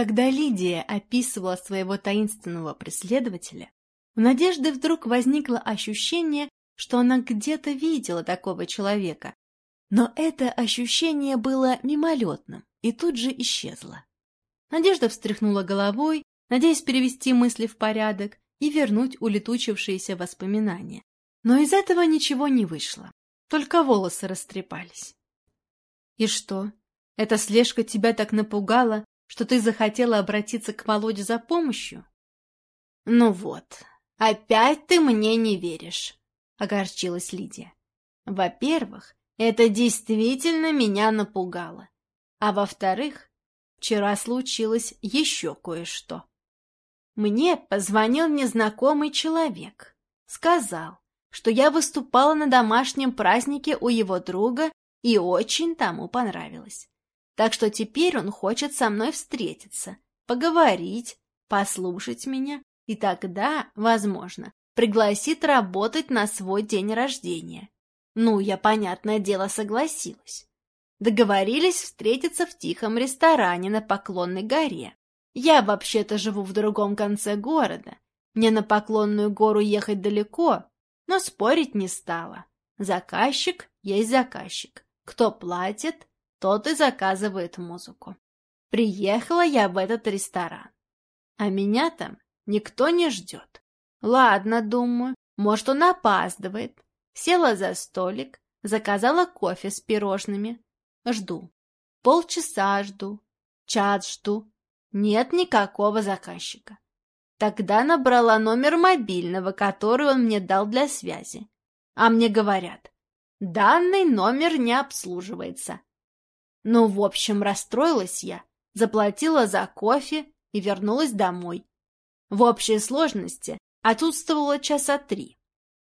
когда Лидия описывала своего таинственного преследователя, у Надежды вдруг возникло ощущение, что она где-то видела такого человека, но это ощущение было мимолетным и тут же исчезло. Надежда встряхнула головой, надеясь перевести мысли в порядок и вернуть улетучившиеся воспоминания. Но из этого ничего не вышло, только волосы растрепались. «И что, эта слежка тебя так напугала, что ты захотела обратиться к Володе за помощью?» «Ну вот, опять ты мне не веришь», — огорчилась Лидия. «Во-первых, это действительно меня напугало. А во-вторых, вчера случилось еще кое-что. Мне позвонил незнакомый человек. Сказал, что я выступала на домашнем празднике у его друга и очень тому понравилось. Так что теперь он хочет со мной встретиться, поговорить, послушать меня, и тогда, возможно, пригласит работать на свой день рождения. Ну, я, понятное дело, согласилась. Договорились встретиться в тихом ресторане на Поклонной горе. Я вообще-то живу в другом конце города. Мне на Поклонную гору ехать далеко, но спорить не стала. Заказчик есть заказчик. Кто платит, тот и заказывает музыку. Приехала я в этот ресторан. А меня там никто не ждет. Ладно, думаю, может, он опаздывает. Села за столик, заказала кофе с пирожными. Жду. Полчаса жду. Час жду. Нет никакого заказчика. Тогда набрала номер мобильного, который он мне дал для связи. А мне говорят, Данный номер не обслуживается. Ну, в общем, расстроилась я, заплатила за кофе и вернулась домой. В общей сложности отсутствовала часа три.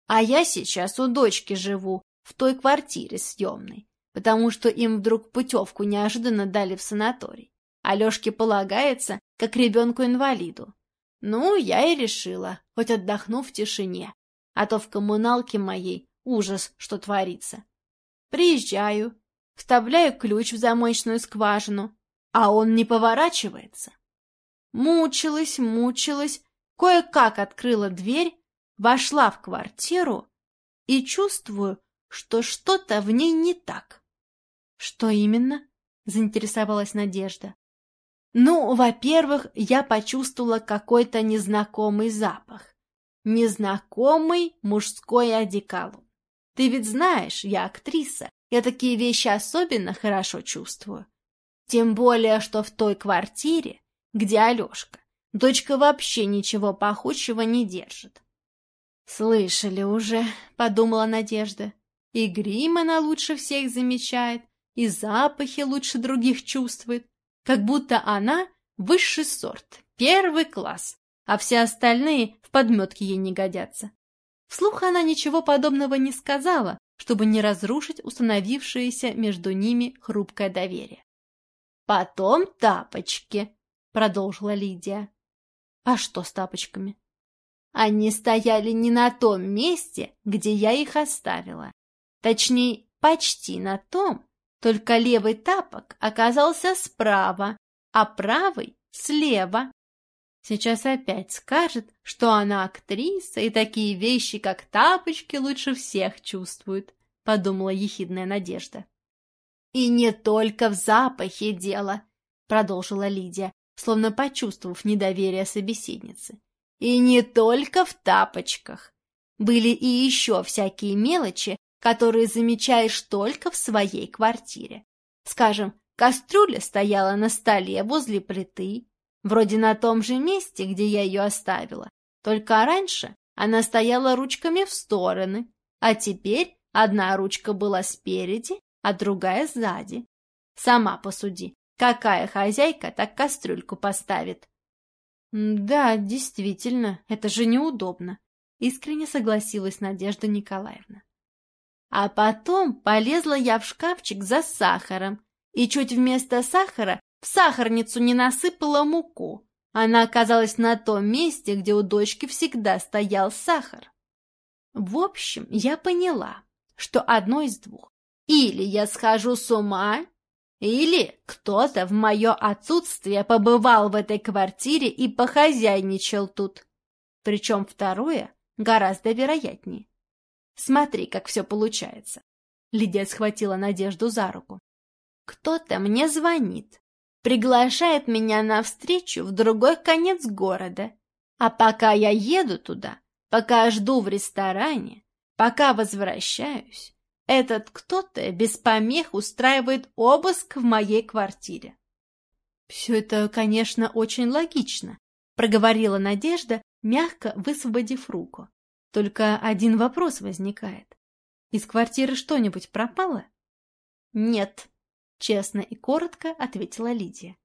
А я сейчас у дочки живу, в той квартире съемной, потому что им вдруг путевку неожиданно дали в санаторий. Алешке полагается, как ребенку-инвалиду. Ну, я и решила, хоть отдохну в тишине, а то в коммуналке моей Ужас, что творится. Приезжаю, вставляю ключ в замочную скважину, а он не поворачивается. Мучилась, мучилась, кое-как открыла дверь, вошла в квартиру и чувствую, что что-то в ней не так. — Что именно? — заинтересовалась Надежда. Ну, во-первых, я почувствовала какой-то незнакомый запах. Незнакомый мужской одеколон. Ты ведь знаешь, я актриса, я такие вещи особенно хорошо чувствую. Тем более, что в той квартире, где Алешка, дочка вообще ничего пахучего не держит. «Слышали уже», — подумала Надежда. «И грим она лучше всех замечает, и запахи лучше других чувствует, как будто она высший сорт, первый класс, а все остальные в подметке ей не годятся. Вслух она ничего подобного не сказала, чтобы не разрушить установившееся между ними хрупкое доверие. «Потом тапочки», — продолжила Лидия. «А что с тапочками?» «Они стояли не на том месте, где я их оставила. Точнее, почти на том, только левый тапок оказался справа, а правый — слева. Сейчас опять скажет, что она актриса и такие вещи, как тапочки, лучше всех чувствует, — подумала ехидная Надежда. — И не только в запахе дело, — продолжила Лидия, словно почувствовав недоверие собеседницы. — И не только в тапочках. Были и еще всякие мелочи, которые замечаешь только в своей квартире. Скажем, кастрюля стояла на столе возле плиты, Вроде на том же месте, где я ее оставила. Только раньше она стояла ручками в стороны, а теперь одна ручка была спереди, а другая сзади. Сама посуди, какая хозяйка так кастрюльку поставит? Да, действительно, это же неудобно, искренне согласилась Надежда Николаевна. А потом полезла я в шкафчик за сахаром, и чуть вместо сахара в сахарницу не насыпала муку. Она оказалась на том месте, где у дочки всегда стоял сахар. В общем, я поняла, что одно из двух. Или я схожу с ума, Или кто-то в мое отсутствие побывал в этой квартире и похозяйничал тут. Причем второе гораздо вероятнее. Смотри, как все получается. Лидия схватила Надежду за руку. Кто-то мне звонит, приглашает меня на встречу в другой конец города. А пока я еду туда, пока жду в ресторане, пока возвращаюсь, этот кто-то без помех устраивает обыск в моей квартире. «Все это, конечно, очень логично», — проговорила Надежда, мягко высвободив руку. «Только один вопрос возникает. Из квартиры что-нибудь пропало?» «Нет», — честно и коротко ответила Лидия.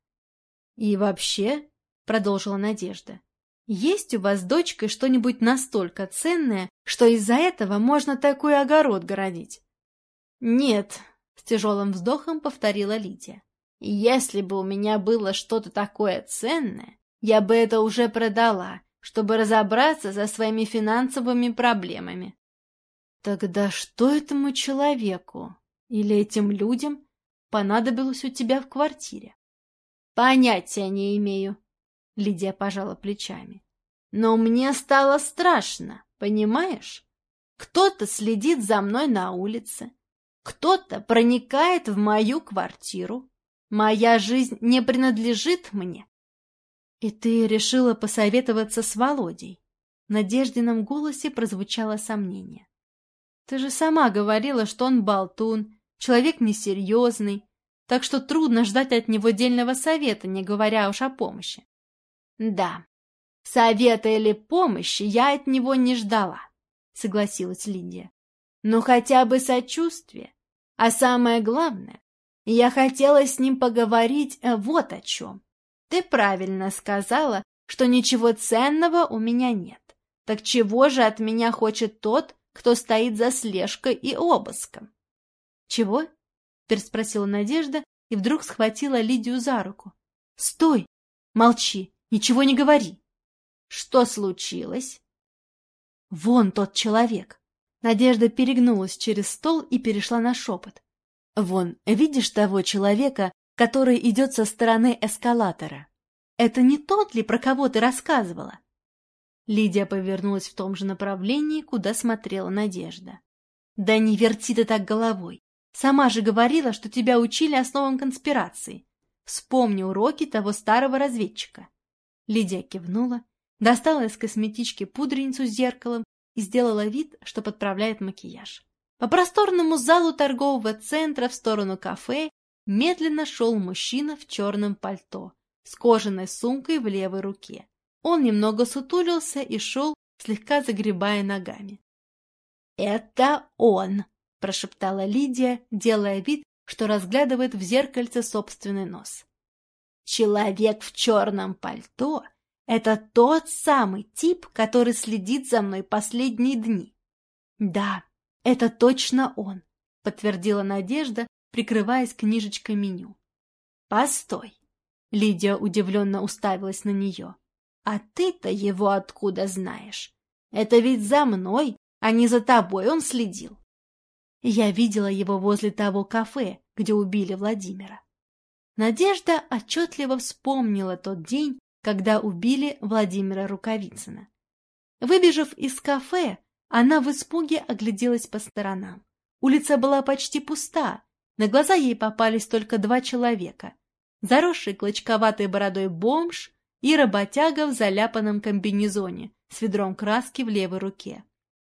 «И вообще», — продолжила Надежда, — «есть у вас с дочкой что-нибудь настолько ценное, что из-за этого можно такой огород городить?» «Нет», — с тяжелым вздохом повторила Лидия. «Если бы у меня было что-то такое ценное, я бы это уже продала, чтобы разобраться со своими финансовыми проблемами». «Тогда что этому человеку или этим людям понадобилось у тебя в квартире?» «Понятия не имею», — Лидия пожала плечами. «Но мне стало страшно, понимаешь? Кто-то следит за мной на улице, кто-то проникает в мою квартиру. Моя жизнь не принадлежит мне. И ты решила посоветоваться с Володей? В Надеждином голосе прозвучало сомнение. Ты же сама говорила, что он болтун, человек несерьезный, так что трудно ждать от него дельного совета, не говоря уж о помощи. Да, совета или помощи я от него не ждала, согласилась Лидия. Но хотя бы сочувствие, а самое главное, я хотела с ним поговорить э, вот о чем. Ты правильно сказала, что ничего ценного у меня нет. Так чего же от меня хочет тот, кто стоит за слежкой и обыском? Чего? переспросила Надежда и вдруг схватила Лидию за руку. Стой! Молчи, ничего не говори. Что случилось? Вон тот человек. Надежда перегнулась через стол и перешла на шепот. «Вон, видишь того человека, который идет со стороны эскалатора? Это не тот ли, про кого ты рассказывала?» Лидия повернулась в том же направлении, куда смотрела Надежда. «Да не верти ты так головой. Сама же говорила, что тебя учили основам конспирации. Вспомни уроки того старого разведчика». Лидия кивнула, достала из косметички пудреницу с зеркалом и сделала вид, что подправляет макияж. По просторному залу торгового центра в сторону кафе медленно шел мужчина в черном пальто с кожаной сумкой в левой руке. Он немного сутулился и шел, слегка загребая ногами. «Это он!» – прошептала Лидия, делая вид, что разглядывает в зеркальце собственный нос. «Человек в черном пальто это тот самый тип, который следит за мной последние дни. Да, это точно он, подтвердила Надежда, прикрываясь книжечкой меню. Постой. Лидия удивленно уставилась на нее. А ты-то его откуда знаешь? Это ведь за мной, а не за тобой он следил. Я видела его возле того кафе, где убили Владимира. Надежда отчетливо вспомнила тот день, когда убили Владимира Рукавицына. Выбежав из кафе, она в испуге огляделась по сторонам. Улица была почти пуста, на глаза ей попались только два человека. Заросший клочковатой бородой бомж и работяга в заляпанном комбинезоне с ведром краски в левой руке.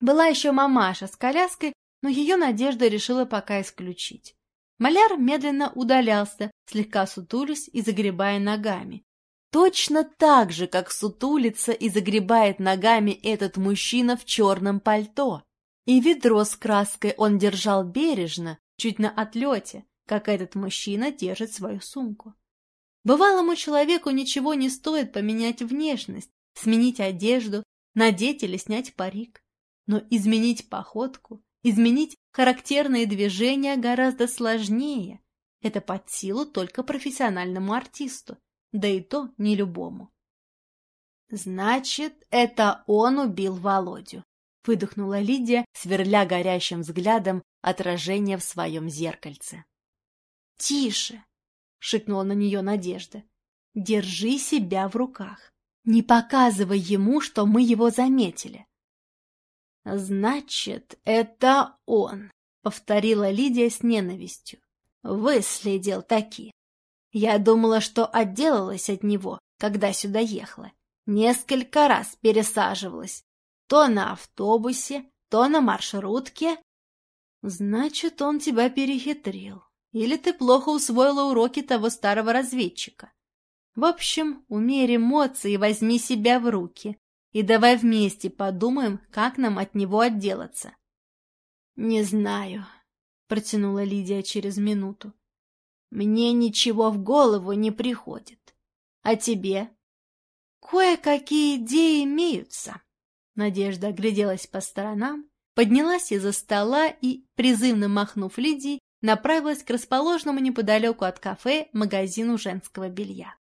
Была еще мамаша с коляской, но ее Надежда решила пока исключить. Маляр медленно удалялся, слегка сутулясь и загребая ногами, Точно так же, как сутулится и загребает ногами этот мужчина в черном пальто. И ведро с краской он держал бережно, чуть на отлете, как этот мужчина держит свою сумку. Бывалому человеку ничего не стоит поменять внешность, сменить одежду, надеть или снять парик. Но изменить походку, изменить характерные движения гораздо сложнее. Это под силу только профессиональному артисту да и то не любому. «Значит, это он убил Володю», — выдохнула Лидия, сверля горящим взглядом отражение в своем зеркальце. «Тише!» шикнула на нее Надежда. «Держи себя в руках. Не показывай ему, что мы его заметили». «Значит, это он», — повторила Лидия с ненавистью. «Выследил таки. Я думала, что отделалась от него, когда сюда ехала. Несколько раз пересаживалась. То на автобусе, то на маршрутке. Значит, он тебя перехитрил. Или ты плохо усвоила уроки того старого разведчика. В общем, умерь эмоции и возьми себя в руки. И давай вместе подумаем, как нам от него отделаться. — Не знаю, — протянула Лидия через минуту. — Мне ничего в голову не приходит. А тебе? — Кое-какие идеи имеются. Надежда огляделась по сторонам, поднялась из-за стола и, призывно махнув Лидии, направилась к расположенному неподалеку от кафе магазину женского белья.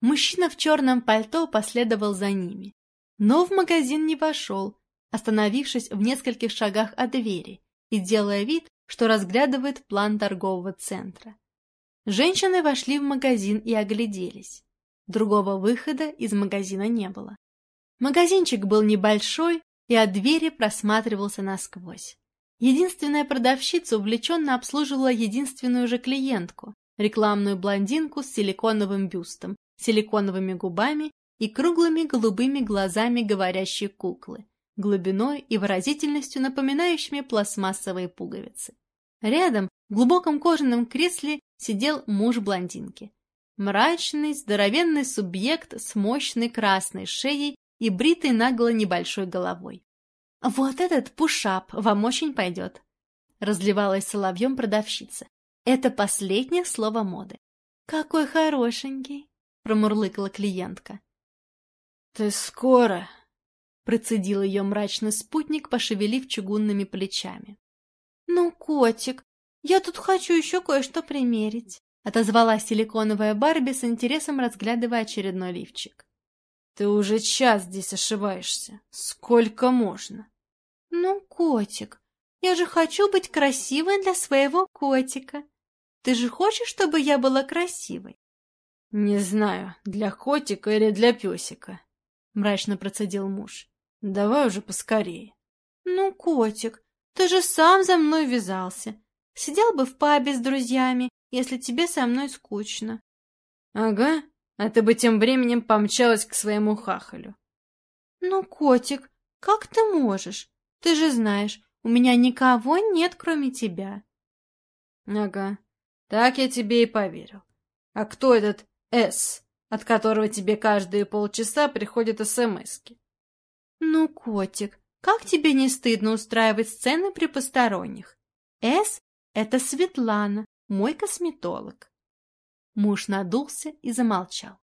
Мужчина в черном пальто последовал за ними, но в магазин не вошел, остановившись в нескольких шагах от двери и делая вид, что разглядывает план торгового центра. Женщины вошли в магазин и огляделись. Другого выхода из магазина не было. Магазинчик был небольшой и от двери просматривался насквозь. Единственная продавщица увлеченно обслуживала единственную же клиентку, рекламную блондинку с силиконовым бюстом, силиконовыми губами и круглыми голубыми глазами говорящей куклы, глубиной и выразительностью напоминающими пластмассовые пуговицы. Рядом, в глубоком кожаном кресле, сидел муж блондинки. Мрачный, здоровенный субъект с мощной красной шеей и бритой нагло небольшой головой. «Вот этот пушап вам очень пойдет», — разливалась соловьем продавщица. «Это последнее слово моды». «Какой хорошенький», — промурлыкала клиентка. «Ты скоро», — процедил ее мрачный спутник, пошевелив чугунными плечами. «Ну, котик, я тут хочу еще кое-что примерить», — отозвалась силиконовая Барби с интересом, разглядывая очередной лифчик. Ты уже час здесь ошибаешься. Сколько можно? Ну, котик, я же хочу быть красивой для своего котика. Ты же хочешь, чтобы я была красивой? Не знаю, для котика или для песика, мрачно процедил муж. Давай уже поскорее. Ну, котик, ты же сам за мной вязался. Сидел бы в пабе с друзьями, если тебе со мной скучно. Ага, а ты бы тем временем помчалась к своему хахалю. — Ну, котик, как ты можешь? Ты же знаешь, у меня никого нет, кроме тебя. — Ага, так я тебе и поверил. А кто этот «С», от которого тебе каждые полчаса приходят СМСки? — Ну, котик, как тебе не стыдно устраивать сцены при посторонних? «С» — это Светлана, мой косметолог. Муж надулся и замолчал.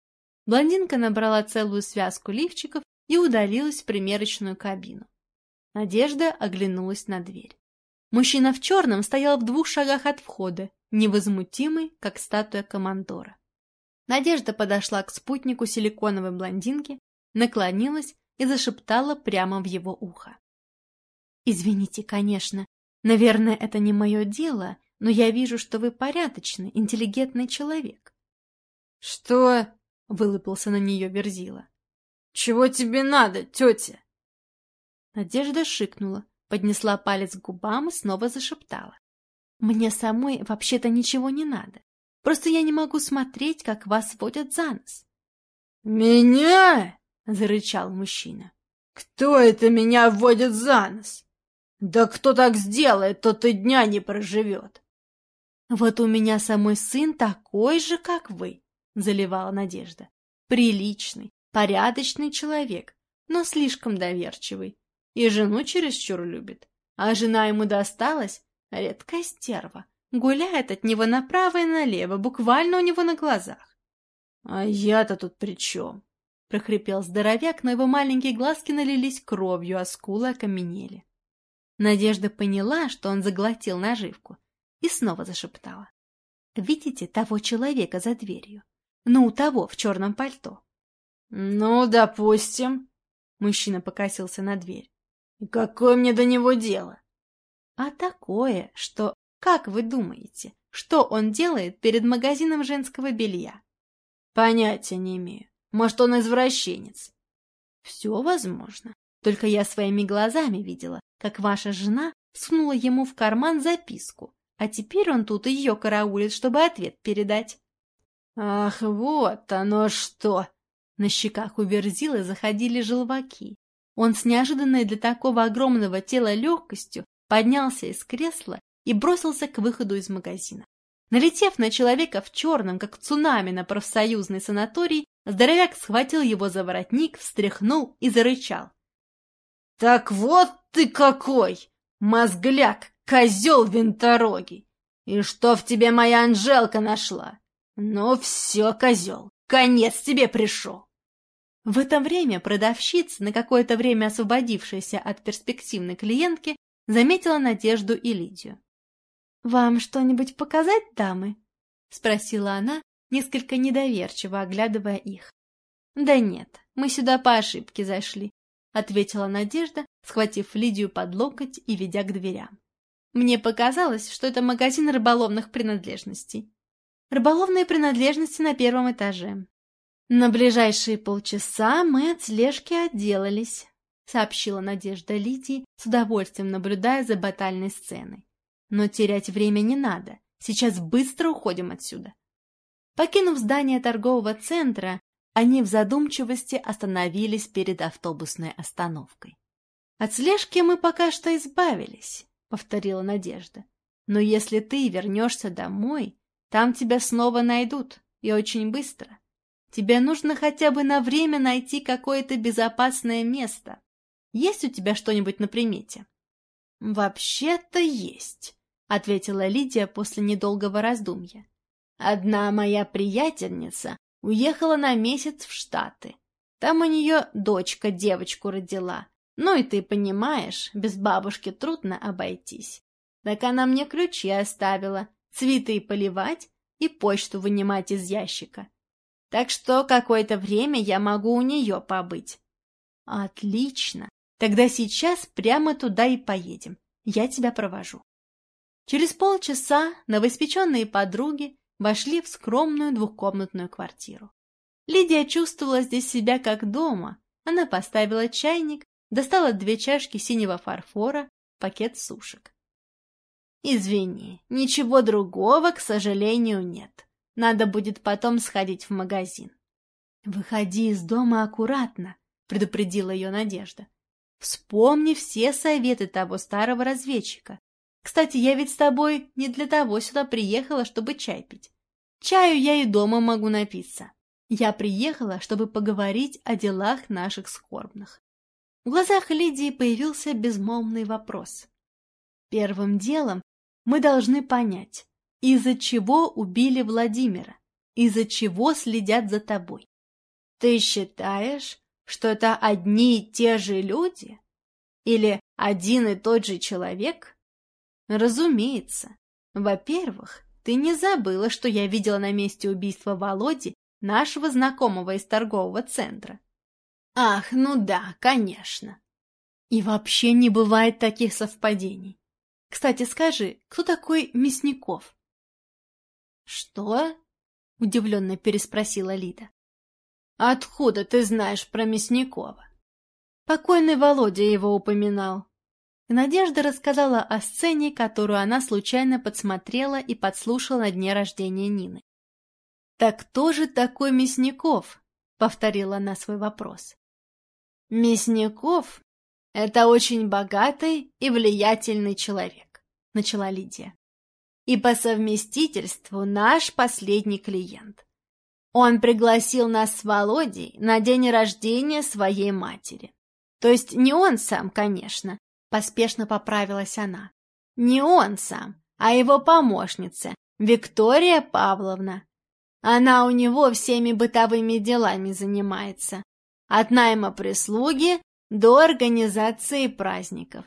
Блондинка набрала целую связку лифчиков и удалилась в примерочную кабину. Надежда оглянулась на дверь. Мужчина в черном стоял в двух шагах от входа, невозмутимый, как статуя командора. Надежда подошла к спутнику силиконовой блондинки, наклонилась и зашептала прямо в его ухо. «Извините, конечно, наверное, это не мое дело, но я вижу, что вы порядочный, интеллигентный человек. — Что? — вылупился на нее Верзила. — Чего тебе надо, тетя? Надежда шикнула, поднесла палец к губам и снова зашептала. — Мне самой вообще-то ничего не надо. Просто я не могу смотреть, как вас водят за нос. — Меня? — зарычал мужчина. — Кто это меня водит за нос? Да кто так сделает, тот и дня не проживет. «Вот у меня самой сын такой же, как вы», — заливала Надежда. «Приличный, порядочный человек, но слишком доверчивый. И жену чересчур любит. А жена ему досталась редкая стерва. Гуляет от него направо и налево, буквально у него на глазах. «А я-то тут при чем?» — прохрипел здоровяк, но его маленькие глазки налились кровью, а скулы окаменели. Надежда поняла, что он заглотил наживку, и снова зашептала. «Видите того человека за дверью? Ну, того в черном пальто». «Ну, допустим», — мужчина покосился на дверь. «И какое мне до него дело?» «А такое, что, как вы думаете, что он делает перед магазином женского белья. Понятия не имею. Может, он извращенец. Все возможно. Только я своими глазами видела, как ваша жена сунула ему в карман записку, а теперь он тут ее караулит, чтобы ответ передать. Ах, вот оно что! На щеках у Верзилы заходили желваки. Он с неожиданной для такого огромного тела легкостью поднялся из кресла и бросился к выходу из магазина. Налетев на человека в черном, как цунами на профсоюзный санаторий, здоровяк схватил его за воротник, встряхнул и зарычал. — Так вот ты какой! Мозгляк, козел винторогий! И что в тебе моя Анжелка нашла? Ну все, козел, конец тебе пришел! В это время продавщица, на какое-то время освободившаяся от перспективной клиентки, заметила Надежду и Лидию. «Вам что-нибудь показать, дамы?» — спросила она, несколько недоверчиво оглядывая их. «Да нет, мы сюда по ошибке зашли», — ответила Надежда, схватив Лидию под локоть и ведя к дверям. «Мне показалось, что это магазин рыболовных принадлежностей. Рыболовные принадлежности на первом этаже. На ближайшие полчаса мы от слежки отделались», — сообщила Надежда Лидии, с удовольствием наблюдая за батальной сценой. Но терять время не надо. Сейчас быстро уходим отсюда. Покинув здание торгового центра, они в задумчивости остановились перед автобусной остановкой. «От слежки мы пока что избавились», — повторила Надежда. «Но если ты вернешься домой, там тебя снова найдут, и очень быстро. Тебе нужно хотя бы на время найти какое-то безопасное место. Есть у тебя что-нибудь на примете?» «Вообще-то есть», — ответила Лидия после недолгого раздумья. «Одна моя приятельница уехала на месяц в Штаты. Там у нее дочка девочку родила. Ну и ты понимаешь, без бабушки трудно обойтись. Так она мне ключи оставила, цветы поливать и почту вынимать из ящика. Так что какое-то время я могу у нее побыть». «Отлично. Тогда сейчас прямо туда и поедем. Я тебя провожу». Через полчаса новоиспеченные подруги вошли в скромную двухкомнатную квартиру. Лидия чувствовала здесь себя как дома. Она поставила чайник, достала две чашки синего фарфора, пакет сушек. «Извини, ничего другого, к сожалению, нет. Надо будет потом сходить в магазин». «Выходи из дома аккуратно», — предупредила ее Надежда. «Вспомни все советы того старого разведчика. Кстати, я ведь с тобой не для того сюда приехала, чтобы чай пить. Чаю я и дома могу напиться. Я приехала, чтобы поговорить о делах наших скорбных. В глазах Лидии появился безмолвный вопрос. Первым делом мы должны понять, из-за чего убили Владимира, из-за чего следят за тобой. Ты считаешь, что это одни и те же люди? Или один и тот же человек? Разумеется. Во-первых, ты не забыла, что я видела на месте убийства Володи нашего знакомого из торгового центра. Ах, ну да, конечно. И вообще не бывает таких совпадений. Кстати, скажи, кто такой Мясников? Что? Удивленно переспросила Лида. Откуда ты знаешь про Мясникова? Покойный Володя его упоминал. Надежда рассказала о сцене, которую она случайно подсмотрела и подслушала на дне рождения Нины. «Так кто же такой Мясников?» — повторила она свой вопрос. «Мясников — это очень богатый и влиятельный человек», — начала Лидия. «И по совместительству наш последний клиент. Он пригласил нас с Володей на день рождения своей матери. То есть не он сам, конечно, Поспешно поправилась она. Не он сам, а его помощница, Виктория Павловна. Она у него всеми бытовыми делами занимается. От найма прислуги до организации праздников.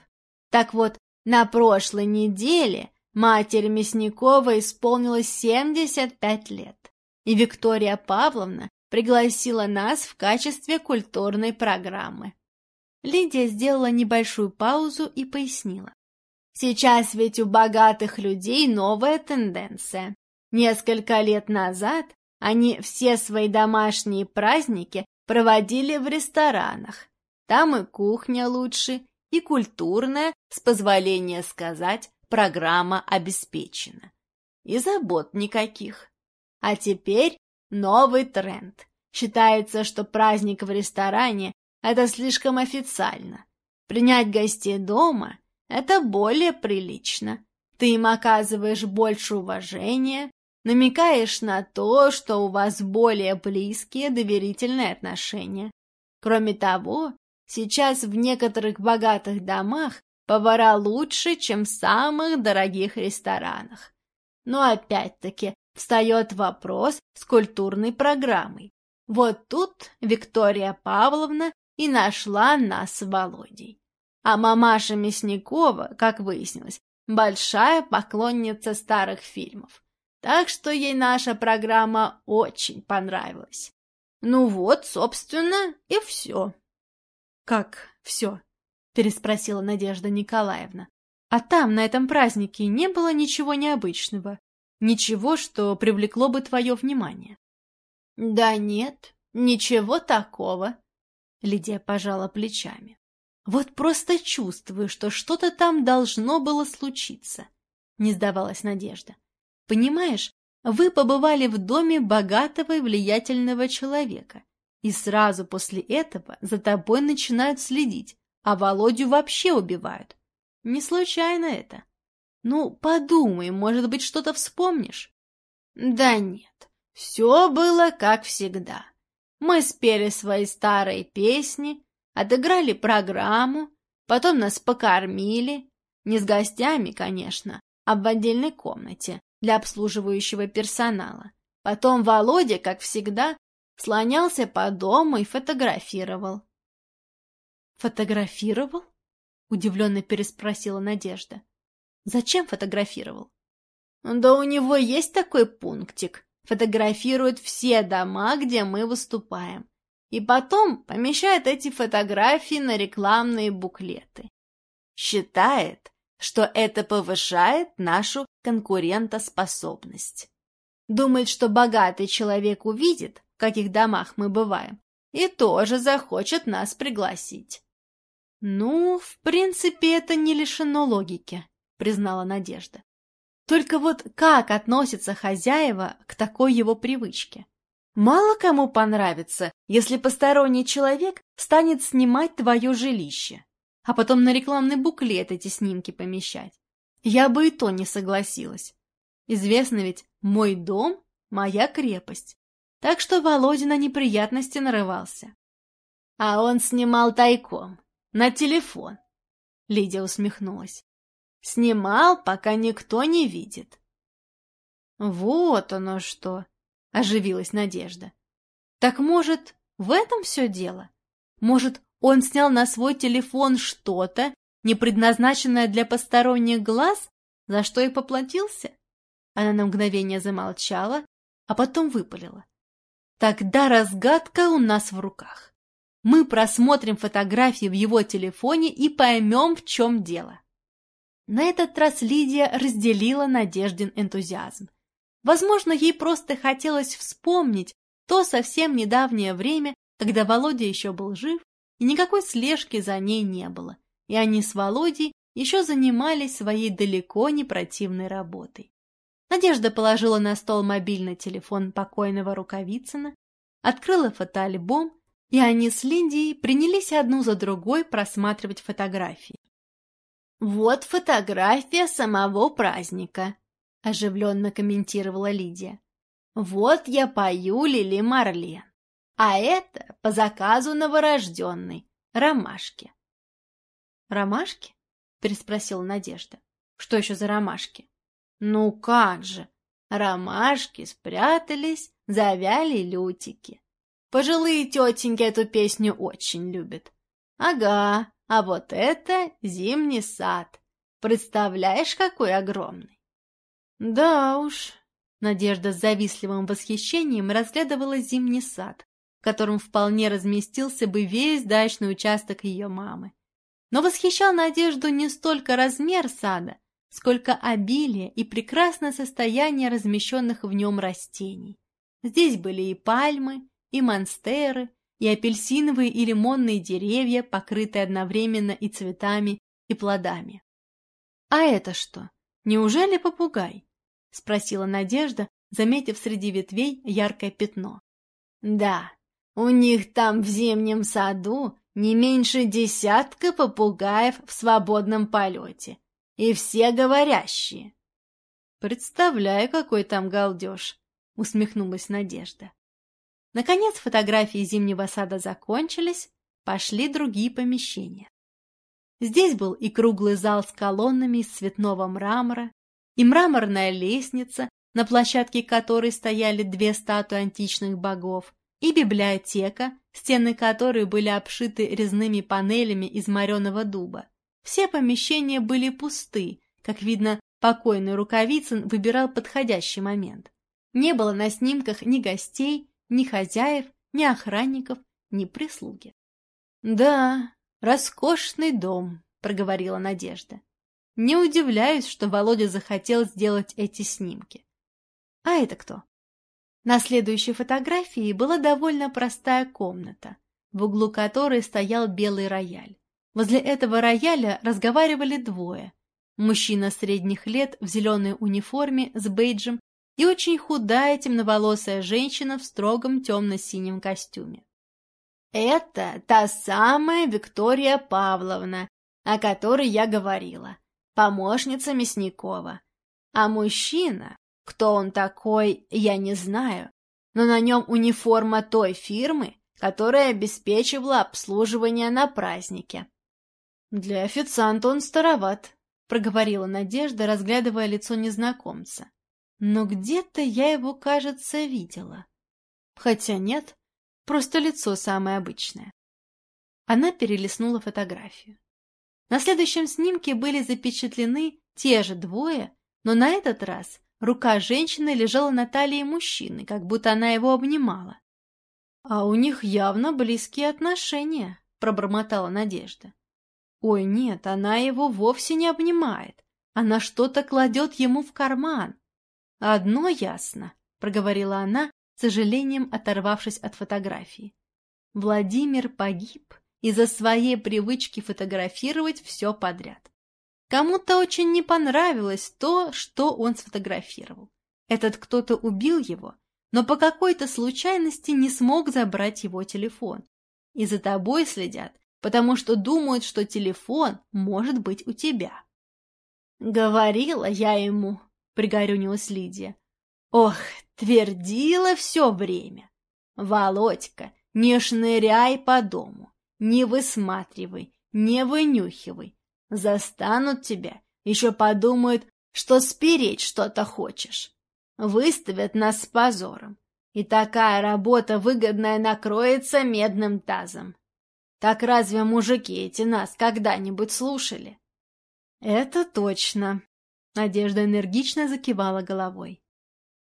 Так вот, на прошлой неделе матери Мясникова исполнилось 75 лет, и Виктория Павловна пригласила нас в качестве культурной программы. Лидия сделала небольшую паузу и пояснила. Сейчас ведь у богатых людей новая тенденция. Несколько лет назад они все свои домашние праздники проводили в ресторанах. Там и кухня лучше, и культурная, с позволения сказать, программа обеспечена. И забот никаких. А теперь новый тренд. Считается, что праздник в ресторане – это слишком официально. Принять гостей дома – это более прилично. Ты им оказываешь больше уважения, намекаешь на то, что у вас более близкие доверительные отношения. Кроме того, сейчас в некоторых богатых домах повара лучше, чем в самых дорогих ресторанах. Но опять-таки встает вопрос с культурной программой. Вот тут Виктория Павловна и нашла нас с Володей. А мамаша Мясникова, как выяснилось, большая поклонница старых фильмов. Так что ей наша программа очень понравилась. Ну вот, собственно, и все. — Как все? — переспросила Надежда Николаевна. — А там, на этом празднике, не было ничего необычного? Ничего, что привлекло бы твое внимание? — Да нет, ничего такого. Лидия пожала плечами. Вот просто чувствую, что что-то там должно было случиться, не сдавалась Надежда. Понимаешь, вы побывали в доме богатого и влиятельного человека, и сразу после этого за тобой начинают следить, а Володю вообще убивают. Не случайно это. Ну, подумай, может быть, что-то вспомнишь? Да нет, все было как всегда. Мы спели свои старые песни, отыграли программу, потом нас покормили, не с гостями, конечно, а в отдельной комнате, для обслуживающего персонала. Потом Володя, как всегда, слонялся по дому и фотографировал. «Фотографировал?» — удивленно переспросила Надежда. «Зачем фотографировал?» «Да у него есть такой пунктик. Фотографирует все дома, где мы выступаем. И потом помещает эти фотографии на рекламные буклеты. Считает, что это повышает нашу конкурентоспособность. Думает, что богатый человек увидит, в каких домах мы бываем, и тоже захочет нас пригласить. «Ну, в принципе, это не лишено логики», — признала Надежда. «Только вот как относятся хозяева к такой его привычке? Мало кому понравится, если посторонний человек станет снимать твое жилище а потом на рекламный буклет эти снимки помещать. Я бы и то не согласилась. Известно ведь, мой дом — моя крепость. Так что Володя на неприятности нарывался. А он снимал тайком, на телефон. Лидия усмехнулась. Снимал, пока никто не видит. Вот оно что, оживилась Надежда. Так может, в этом все дело? Может, он снял на свой телефон что-то, не предназначенное для посторонних глаз, за что и поплатился? Она на мгновение замолчала, а потом выпалила. Тогда разгадка у нас в руках. Мы просмотрим фотографии в его телефоне и поймем, в чем дело. На этот раз Лидия разделила Надеждин энтузиазм. Возможно, ей просто хотелось вспомнить то совсем недавнее время, когда Володя еще был жив, и никакой слежки за ней не было, и они с Володей еще занимались своей далеко не противной работой. Надежда положила на стол мобильный телефон покойного Рукавицына, открыла фотоальбом, и они с Линдией принялись одну за другой просматривать фотографии. «Вот фотография самого праздника», — оживленно комментировала Лидия. «Вот я пою Лили Марлен. А это по заказу новорожденной, ромашки. «Ромашки?» — переспросила Надежда. «Что еще за ромашки?» «Ну как же! Ромашки спрятались, завяли лютики. Пожилые тетеньки эту песню очень любят. Ага, а вот это зимний сад. Представляешь, какой огромный?» «Да уж», — Надежда с завистливым восхищением разглядывала зимний сад, в котором вполне разместился бы весь дачный участок ее мамы. Но восхищал Надежду не столько размер сада, сколько обилие и прекрасное состояние размещенных в нем растений. Здесь были и пальмы, и монстеры, и апельсиновые и лимонные деревья, покрытые одновременно и цветами, и плодами. «А это что? Неужели попугай?» — спросила Надежда, заметив среди ветвей яркое пятно. «Да, у них там в зимнем саду не меньше десятка попугаев в свободном полете, и все говорящие». «Представляю, какой там галдеж!» — усмехнулась Надежда. Наконец фотографии зимнего сада закончились, пошли другие помещения. Здесь был и круглый зал с колоннами из цветного мрамора, и мраморная лестница, на площадке которой стояли две статуи античных богов, и библиотека, стены которой были обшиты резными панелями из мореного дуба. Все помещения были пусты, как видно, покойный Рукавицын выбирал подходящий момент. Не было на снимках ни гостей, ни хозяев, ни охранников, ни прислуги. «Да, роскошный дом», — проговорила Надежда. «Не удивляюсь, что Володя захотел сделать эти снимки». «А это кто?» На следующей фотографии была довольно простая комната, в углу которой стоял белый рояль. Возле этого рояля разговаривали двое. Мужчина средних лет в зеленой униформе с бейджем и очень худая темноволосая женщина в строгом темно-синем костюме. «Это та самая Виктория Павловна, о которой я говорила, помощница Мясникова. А мужчина, кто он такой, я не знаю, но на нем униформа той фирмы, которая обеспечивала обслуживание на празднике». «Для официанта он староват», — проговорила Надежда, разглядывая лицо незнакомца но где-то я его, кажется, видела. Хотя нет, просто лицо самое обычное. Она перелистнула фотографию. На следующем снимке были запечатлены те же двое, но на этот раз рука женщины лежала на талии мужчины, как будто она его обнимала. «А у них явно близкие отношения», — пробормотала Надежда. «Ой, нет, она его вовсе не обнимает. Она что-то кладет ему в карман. «Одно ясно», — проговорила она, с сожалением оторвавшись от фотографии. Владимир погиб из-за своей привычки фотографировать все подряд. Кому-то очень не понравилось то, что он сфотографировал. Этот кто-то убил его, но по какой-то случайности не смог забрать его телефон. И за тобой следят, потому что думают, что телефон может быть у тебя. Говорила я ему, пригорюнилась Лидия. Ох, твердила все время. Володька, не шныряй по дому, не высматривай, не вынюхивай. Застанут тебя, еще подумают, что спереть что-то хочешь. Выставят нас с позором. И такая работа выгодная накроется медным тазом. Так разве мужики эти нас когда-нибудь слушали? Это точно, Надежда энергично закивала головой.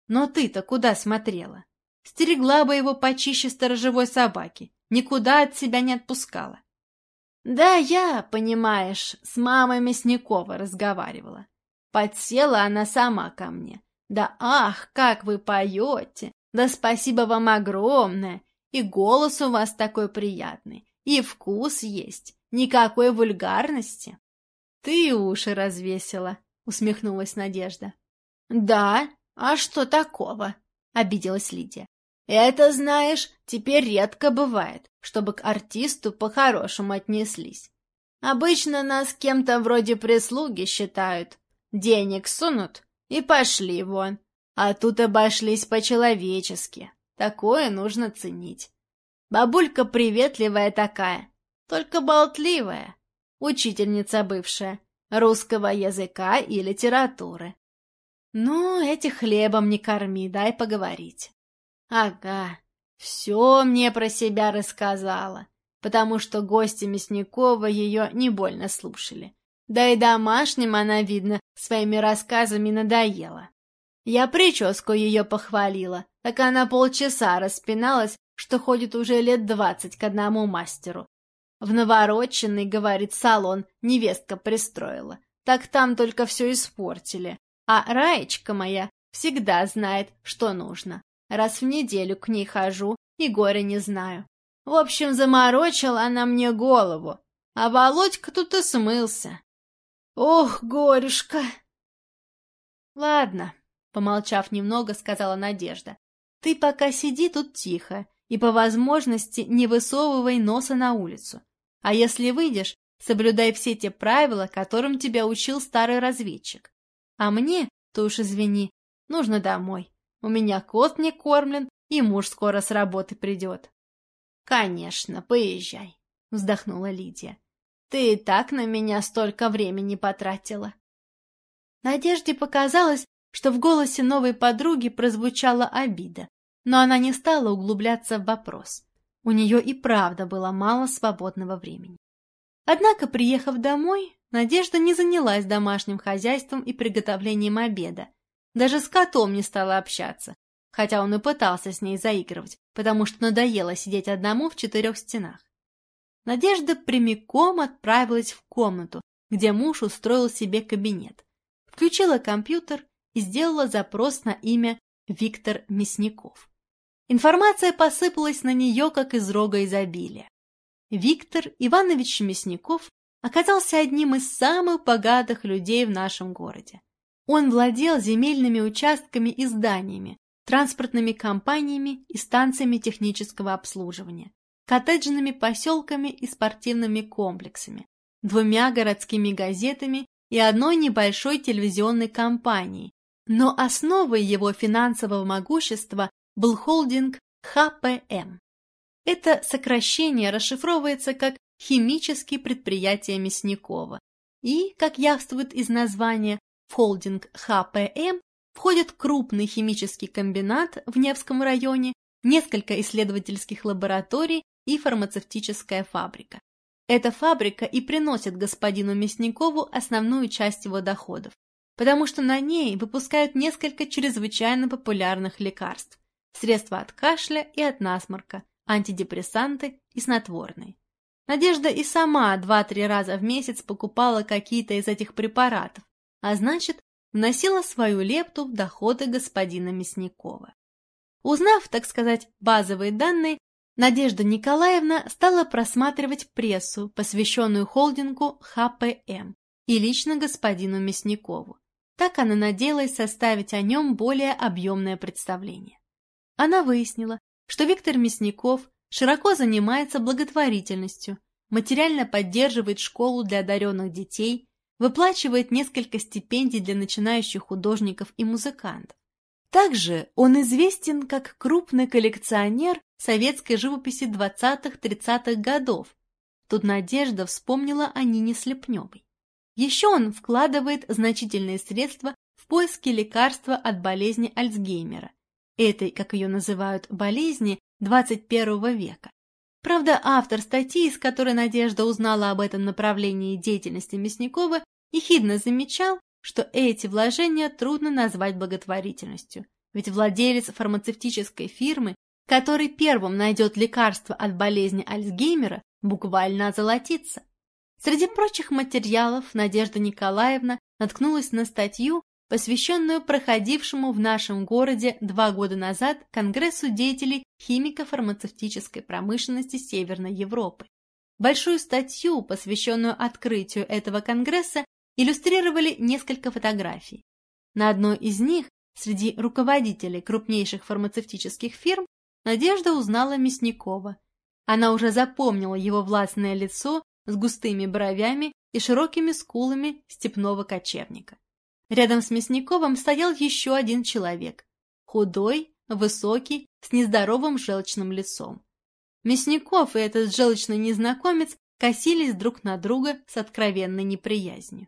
«Но ты-то куда смотрела? Стерегла бы его почище сторожевой собаки, никуда от себя не отпускала». «Да я, понимаешь, с мамой Мясникова разговаривала. Подсела она сама ко мне. Да ах, как вы поете! Да спасибо вам огромное! И голос у вас такой приятный, и вкус есть, никакой вульгарности!» «Ты уши развесила!» Усмехнулась Надежда. Да, а что такого? обиделась Лидия. Это, знаешь, теперь редко бывает, чтобы к артисту по-хорошему отнеслись. Обычно нас кем-то вроде прислуги считают. Денег сунут и пошли вон. А тут обошлись по-человечески. Такое нужно ценить. Бабулька приветливая такая, только болтливая. Учительница бывшая русского языка и литературы. Ну, эти хлебом не корми, дай поговорить. Ага, все мне про себя рассказала, потому что гости Мясникова ее не больно слушали. Да и домашним она, видно, своими рассказами надоела. Я прическу ее похвалила, так она полчаса распиналась, что ходит уже лет двадцать к одному мастеру. В навороченный, говорит, салон невестка пристроила. Так там только все испортили. А Раечка моя всегда знает, что нужно. Раз в неделю к ней хожу и горе не знаю. В общем, заморочила она мне голову. А Володька тут и смылся. Ох, горюшка! Ладно, помолчав немного, сказала Надежда. Ты пока сиди тут тихо и по возможности не высовывай носа на улицу. А если выйдешь, соблюдай все те правила, которым тебя учил старый разведчик. А мне, ты уж извини, нужно домой. У меня кот не кормлен, и муж скоро с работы придет. — Конечно, поезжай, — вздохнула Лидия. — Ты и так на меня столько времени потратила. Надежде показалось, что в голосе новой подруги прозвучала обида, но она не стала углубляться в вопрос. У нее и правда было мало свободного времени. Однако, приехав домой, Надежда не занялась домашним хозяйством и приготовлением обеда. Даже с котом не стала общаться, хотя он и пытался с ней заигрывать, потому что надоело сидеть одному в четырех стенах. Надежда прямиком отправилась в комнату, где муж устроил себе кабинет. Включила компьютер и сделала запрос на имя Виктор Мясников. Информация посыпалась на нее, как из рога изобилия. Виктор Иванович Мясников оказался одним из самых богатых людей в нашем городе. Он владел земельными участками и зданиями, транспортными компаниями и станциями технического обслуживания, коттеджными поселками и спортивными комплексами, двумя городскими газетами и одной небольшой телевизионной компанией, но основой его финансового могущества был холдинг ХПМ. Это сокращение расшифровывается как «химические предприятия Мясникова» и, как явствует из названия, в холдинг ХПМ входят крупный химический комбинат в Невском районе, несколько исследовательских лабораторий и фармацевтическая фабрика. Эта фабрика и приносит господину Мясникову основную часть его доходов, потому что на ней выпускают несколько чрезвычайно популярных лекарств средства от кашля и от насморка, антидепрессанты и снотворные. Надежда и сама два-три раза в месяц покупала какие-то из этих препаратов, а значит, вносила свою лепту в доходы господина Мясникова. Узнав, так сказать, базовые данные, Надежда Николаевна стала просматривать прессу, посвященную холдингу ХПМ и лично господину Мясникову. Так она надеялась составить о нем более объемное представление. Она выяснила, что Виктор Мясников широко занимается благотворительностью, материально поддерживает школу для одаренных детей, выплачивает несколько стипендий для начинающих художников и музыкантов. Также он известен как крупный коллекционер советской живописи 20-30-х годов. Тут Надежда вспомнила о Нине Слепневой. Еще он вкладывает значительные средства в поиски лекарства от болезни Альцгеймера, этой, как ее называют, болезни 21 века. Правда, автор статьи, из которой Надежда узнала об этом направлении деятельности Мясникова, ехидно замечал, что эти вложения трудно назвать благотворительностью, ведь владелец фармацевтической фирмы, который первым найдет лекарство от болезни Альцгеймера, буквально озолотится. Среди прочих материалов Надежда Николаевна наткнулась на статью, посвященную проходившему в нашем городе два года назад Конгрессу деятелей химико-фармацевтической промышленности Северной Европы. Большую статью, посвященную открытию этого конгресса, иллюстрировали несколько фотографий. На одной из них, среди руководителей крупнейших фармацевтических фирм, Надежда узнала Мясникова. Она уже запомнила его властное лицо с густыми бровями и широкими скулами степного кочевника. Рядом с Мясниковым стоял еще один человек. Худой, высокий, с нездоровым желчным лицом. Мясников и этот желчный незнакомец косились друг на друга с откровенной неприязнью.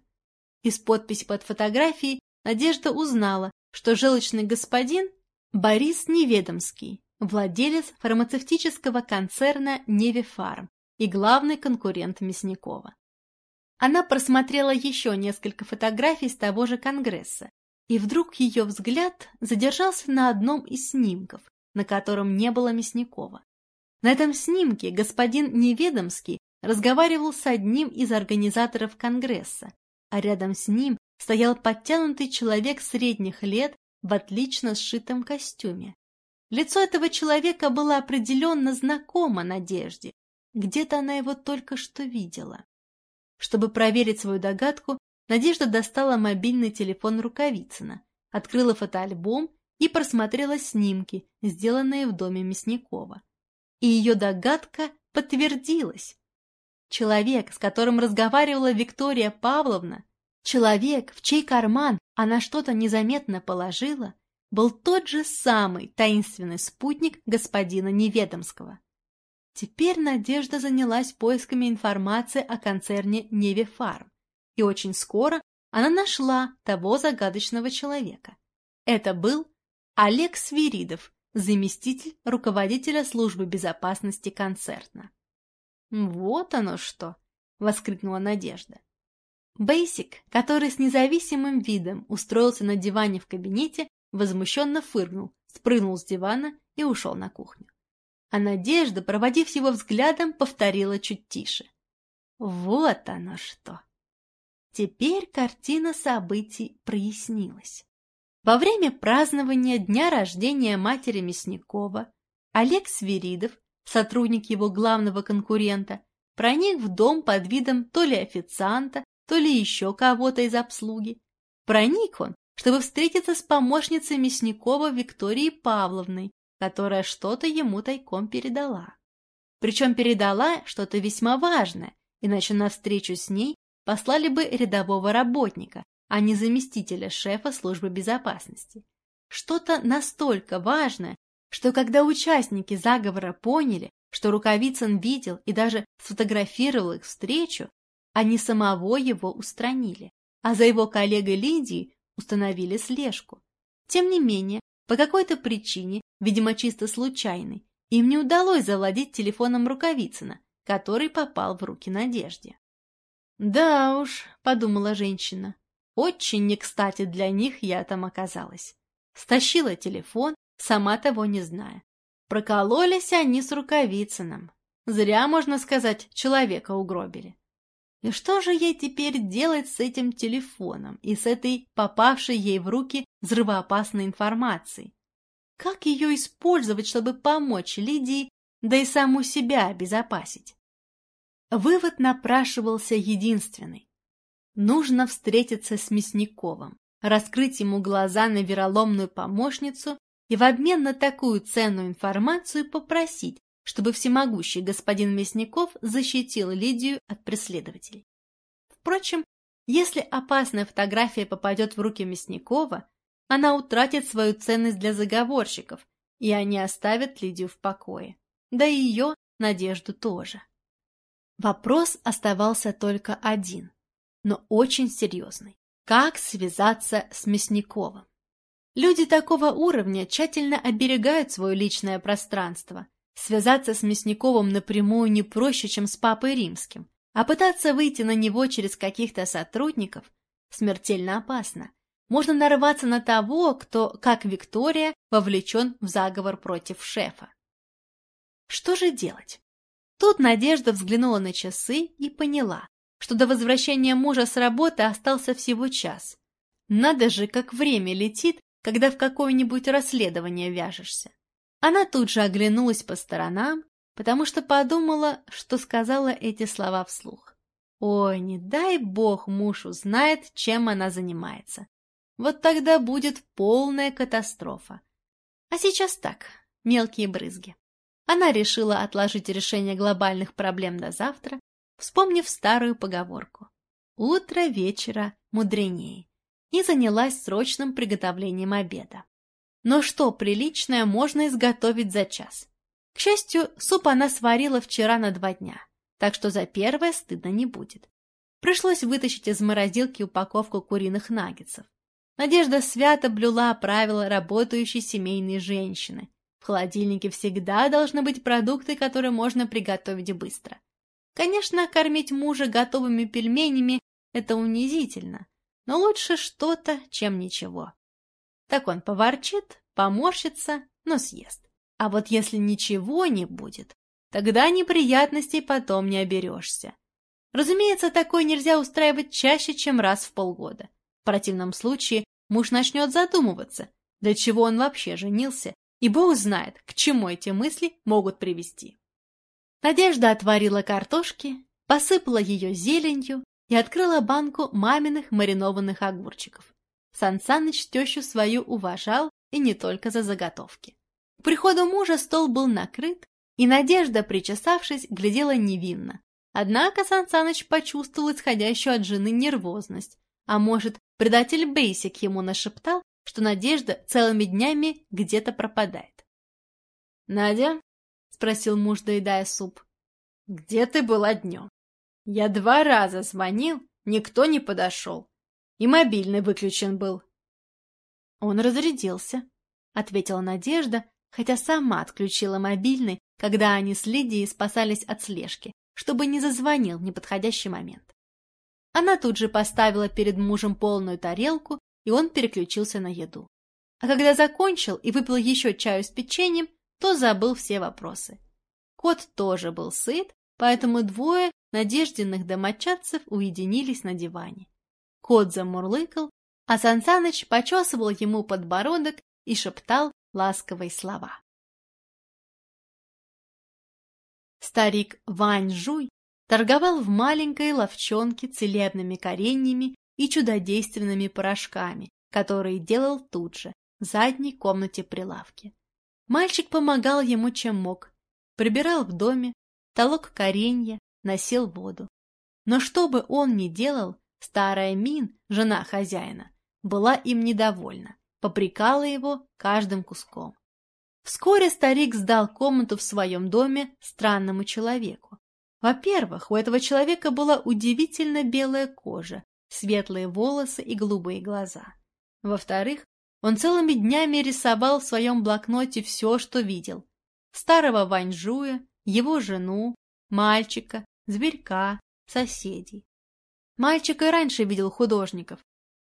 Из подписи под фотографией Надежда узнала, что желчный господин Борис Неведомский, владелец фармацевтического концерна «Невифарм» и главный конкурент Мясникова. Она просмотрела еще несколько фотографий с того же Конгресса, и вдруг ее взгляд задержался на одном из снимков, на котором не было Мясникова. На этом снимке господин Неведомский разговаривал с одним из организаторов Конгресса, а рядом с ним стоял подтянутый человек средних лет в отлично сшитом костюме. Лицо этого человека было определенно знакомо Надежде. Где-то она его только что видела. Чтобы проверить свою догадку, Надежда достала мобильный телефон Рукавицына, открыла фотоальбом и просмотрела снимки, сделанные в доме Мясникова. И ее догадка подтвердилась. Человек, с которым разговаривала Виктория Павловна, человек, в чей карман она что-то незаметно положила, был тот же самый таинственный спутник господина Неведомского. Теперь Надежда занялась поисками информации о концерне Неве Фарм, и очень скоро она нашла того загадочного человека. Это был Олег Свиридов, заместитель руководителя службы безопасности концерна. «Вот оно что!» — воскликнула Надежда. Бейсик, который с независимым видом устроился на диване в кабинете, возмущенно фыркнул, спрыгнул с дивана и ушел на кухню. А Надежда, проводив его взглядом, повторила чуть тише. Вот оно что! Теперь картина событий прояснилась. Во время празднования дня рождения матери Мясникова Олег Свиридов, сотрудник его главного конкурента, проник в дом под видом то ли официанта, то ли еще кого-то из обслуги. Проник он, чтобы встретиться с помощницей Мясникова Викторией Павловной, которая что-то ему тайком передала. Причем передала что-то весьма важное, иначе на встречу с ней послали бы рядового работника, а не заместителя шефа службы безопасности. Что-то настолько важное, что когда участники заговора поняли, что Рукавицын видел и даже сфотографировал их встречу, они самого его устранили, а за его коллегой Лидией установили слежку. Тем не менее, по какой-то причине, видимо чисто случайной, им не удалось завладеть телефоном Рукавицына, который попал в руки Надежде. «Да уж», — подумала женщина, — «очень не кстати для них я там оказалась». Стащила телефон, сама того не зная. Прокололись они с Рукавицыным. Зря, можно сказать, человека угробили. И что же ей теперь делать с этим телефоном и с этой попавшей ей в руки взрывоопасной информацией? Как ее использовать, чтобы помочь Лидии, да и саму себя обезопасить? Вывод напрашивался единственный. Нужно встретиться с Мясниковым, раскрыть ему глаза на вероломную помощницу и в обмен на такую ценную информацию попросить, чтобы всемогущий господин Мясников защитил Лидию от преследователей. Впрочем, если опасная фотография попадет в руки Мясникова, она утратит свою ценность для заговорщиков, и они оставят Лидию в покое. Да и ее надежду тоже. Вопрос оставался только один, но очень серьезный. Как связаться с Мясниковым? Люди такого уровня тщательно оберегают свое личное пространство – Связаться с Мясниковым напрямую не проще, чем с Папой Римским, а пытаться выйти на него через каких-то сотрудников смертельно опасно. Можно нарваться на того, кто, как Виктория, вовлечен в заговор против шефа. Что же делать? Тут Надежда взглянула на часы и поняла, что до возвращения мужа с работы остался всего час. Надо же, как время летит, когда в какое-нибудь расследование вяжешься. Она тут же оглянулась по сторонам, потому что подумала, что сказала эти слова вслух. Ой, не дай бог муж узнает, чем она занимается. Вот тогда будет полная катастрофа. А сейчас так, мелкие брызги. Она решила отложить решение глобальных проблем до завтра, вспомнив старую поговорку «Утро вечера мудренее» и занялась срочным приготовлением обеда. Но что приличное можно изготовить за час? К счастью, суп она сварила вчера на два дня, так что за первое стыдно не будет. Пришлось вытащить из морозилки упаковку куриных наггетсов. Надежда свято блюла правила работающей семейной женщины. В холодильнике всегда должны быть продукты, которые можно приготовить быстро. Конечно, кормить мужа готовыми пельменями – это унизительно, но лучше что-то, чем ничего. Так он поворчит, поморщится, но съест. А вот если ничего не будет, Тогда неприятностей потом не оберешься. Разумеется, такое нельзя устраивать чаще, чем раз в полгода. В противном случае муж начнет задумываться, для чего он вообще женился, и бог знает, к чему эти мысли могут привести. Надежда отварила картошки, посыпала ее зеленью и открыла банку маминых маринованных огурчиков. Сан Саныч тещу свою уважал и не только за заготовки. К приходу мужа стол был накрыт, и Надежда, причесавшись, глядела невинно. Однако Сан Саныч почувствовал исходящую от жены нервозность, а может, предатель Бейсик ему нашептал, что Надежда целыми днями где-то пропадает. «Надя?» — спросил муж, доедая суп. «Где ты была днем? Я два раза звонил, никто не подошел. И мобильный выключен был». «Он разрядился», — ответила Надежда, хотя сама отключила мобильный, когда они с Лидией спасались от слежки, чтобы не зазвонил в неподходящий момент. Она тут же поставила перед мужем полную тарелку и он переключился на еду. А когда закончил и выпил еще чаю с печеньем, то забыл все вопросы. Кот тоже был сыт, поэтому двое надежденных домочадцев уединились на диване. Кот замурлыкал, а Сансаныч почесывал ему подбородок и шептал ласковые слова. Старик Вань Жуй торговал в маленькой ловчонке целебными кореньями и чудодейственными порошками, которые делал тут же, в задней комнате прилавки. Мальчик помогал ему чем мог, прибирал в доме, толок коренья, носил воду. Но что бы он ни делал, старая Мин, жена хозяина, была им недовольна, попрекала его каждым куском. Вскоре старик сдал комнату в своем доме странному человеку. Во-первых, у этого человека была удивительно белая кожа, светлые волосы и голубые глаза. Во-вторых, он целыми днями рисовал в своем блокноте все, что видел. Старого Ваньжуя, его жену, мальчика, зверька, соседей. Мальчик и раньше видел художников,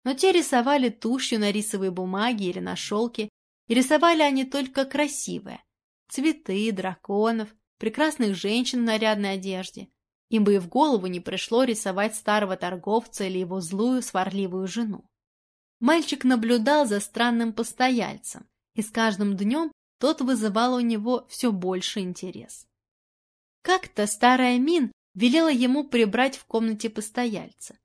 но те рисовали тушью на рисовой бумаге или на шелке, и рисовали они только красивое. Цветы, драконов, прекрасных женщин в нарядной одежде. Им бы и в голову не пришло рисовать старого торговца или его злую, сварливую жену. Мальчик наблюдал за странным постояльцем, и с каждым днем тот вызывал у него все больше интерес. Как-то старая Мин велела ему прибрать в комнате постояльца.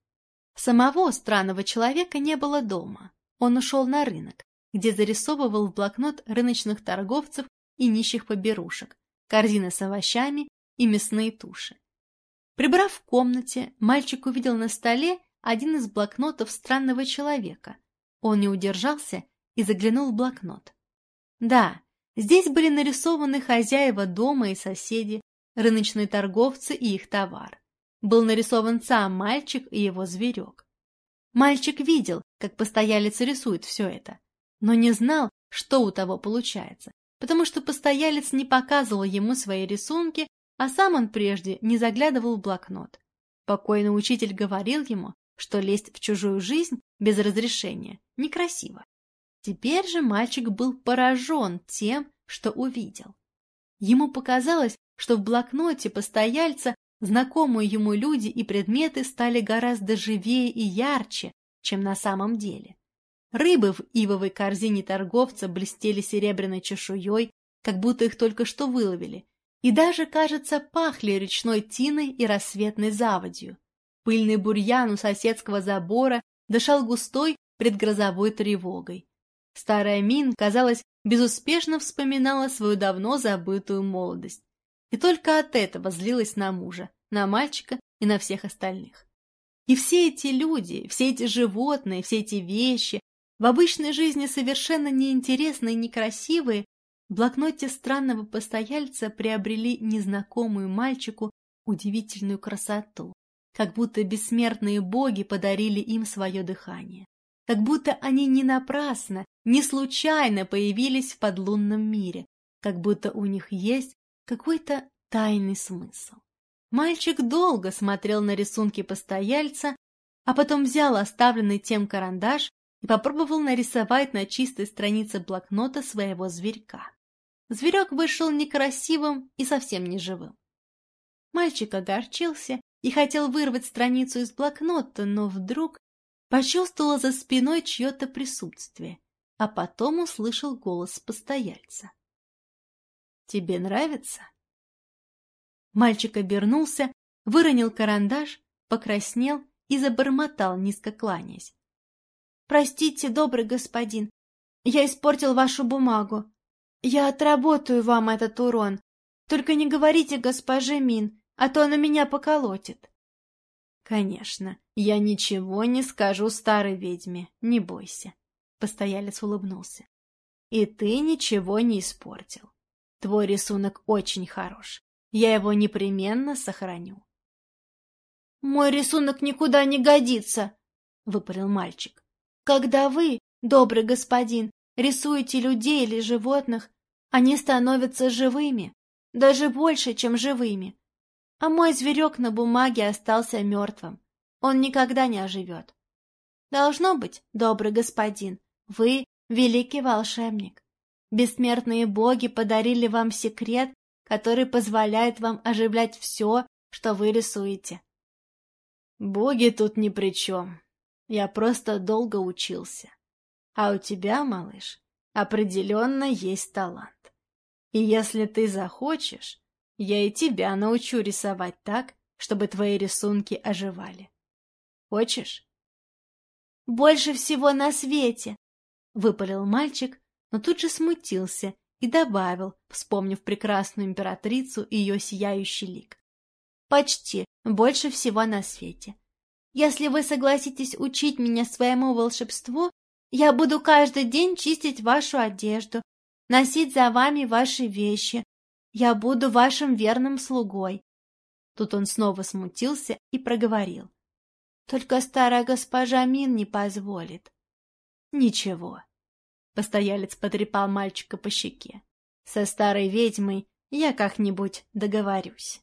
Самого странного человека не было дома. Он ушел на рынок, где зарисовывал в блокнот рыночных торговцев и нищих поберушек, корзины с овощами и мясные туши. Прибрав в комнате, мальчик увидел на столе один из блокнотов странного человека. Он не удержался и заглянул в блокнот. Да, здесь были нарисованы хозяева дома и соседи, рыночные торговцы и их товар. Был нарисован сам мальчик и его зверек. Мальчик видел, как постоялец рисует все это, но не знал, что у того получается, потому что постоялец не показывал ему свои рисунки а сам он прежде не заглядывал в блокнот. Покойный учитель говорил ему, что лезть в чужую жизнь без разрешения некрасиво. Теперь же мальчик был поражен тем, что увидел. Ему показалось, что в блокноте постояльца знакомые ему люди и предметы стали гораздо живее и ярче, чем на самом деле. Рыбы в ивовой корзине торговца блестели серебряной чешуей, как будто их только что выловили, и даже, кажется, пахли речной тиной и рассветной заводью. Пыльный бурьян у соседского забора дышал густой предгрозовой тревогой. Старая Мин, казалось, безуспешно вспоминала свою давно забытую молодость. И только от этого злилась на мужа, на мальчика и на всех остальных. И все эти люди, все эти животные, все эти вещи, в обычной жизни совершенно неинтересные и некрасивые, в блокноте странного постояльца приобрели незнакомую мальчику удивительную красоту, как будто бессмертные боги подарили им свое дыхание, как будто они не напрасно, не случайно появились в подлунном мире, как будто у них есть какой-то тайный смысл. Мальчик долго смотрел на рисунки постояльца, а потом взял оставленный тем карандаш и попробовал нарисовать на чистой странице блокнота своего зверька. зверек вышел некрасивым и совсем не живым. Мальчик огорчился и хотел вырвать страницу из блокнота, но вдруг почувствовал за спиной чье-то присутствие, а потом услышал голос постояльца. «Тебе нравится?» Мальчик обернулся, выронил карандаш, покраснел и забормотал, низко кланяясь. «Простите, добрый господин, я испортил вашу бумагу. Я отработаю вам этот урон. Только не говорите госпоже Мин, а то она меня поколотит». «Конечно, я ничего не скажу старой ведьме, не бойся», — постоялец улыбнулся. «И ты ничего не испортил. Твой рисунок очень хорош. Я его непременно сохраню. «Мой рисунок никуда не годится», — выпалил мальчик. «Когда вы, добрый господин, рисуете людей или животных, они становятся живыми, даже больше, чем живыми. А мой зверек на бумаге остался мертвым. Он никогда не оживет. Должно быть, добрый господин, вы великий волшебник. Бессмертные боги подарили вам секрет, который позволяет вам оживлять все, что вы рисуете. Боги тут ни при чем. Я просто долго учился. А у тебя, малыш, определенно есть талант. И если ты захочешь, я и тебя научу рисовать так, чтобы твои рисунки оживали. Хочешь? Больше всего на свете, — выпалил мальчик, но тут же смутился и добавил, вспомнив прекрасную императрицу и ее сияющий лик. «Почти, больше всего на свете. Если вы согласитесь учить меня своему волшебству, я буду каждый день чистить вашу одежду, носить за вами ваши вещи. Я буду вашим верным слугой». Тут он снова смутился и проговорил. «Только старая госпожа Мин не позволит». «Ничего, Постоялец потрепал мальчика по щеке. Со старой ведьмой я как-нибудь договорюсь.